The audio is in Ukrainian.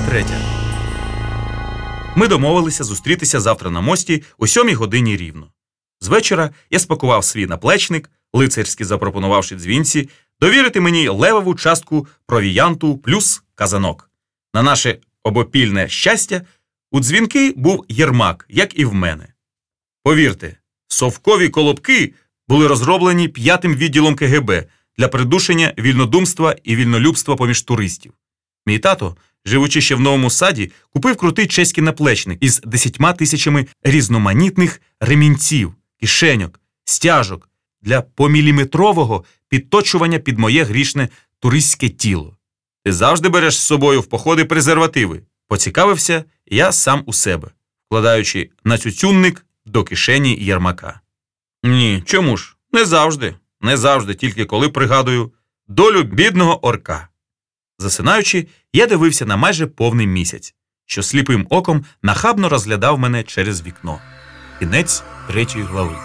третя. Ми домовилися зустрітися завтра на мості о сьомій годині рівно. З вечора я спакував свій наплечник, лицарськи запропонувавши дзвінці, довірити мені левову частку провіянту плюс казанок. На наше обопільне щастя, у дзвінки був єрмак, як і в мене. Повірте, совкові колобки були розроблені п'ятим відділом КГБ для придушення вільнодумства і вільнолюбства поміж туристів. Мій тато, живучи ще в новому саді, купив крутий чеський наплечник із десятьма тисячами різноманітних ремінців, кишеньок, стяжок для поміліметрового підточування під моє грішне туристське тіло. Ти завжди береш з собою в походи презервативи. Поцікавився я сам у себе, вкладаючи на цюцюнник до кишені Єрмака. Ні, чому ж? Не завжди. Не завжди, тільки коли пригадую долю бідного орка. Засинаючи, я дивився на майже повний місяць, що сліпим оком нахабно розглядав мене через вікно. Кінець третьої глави.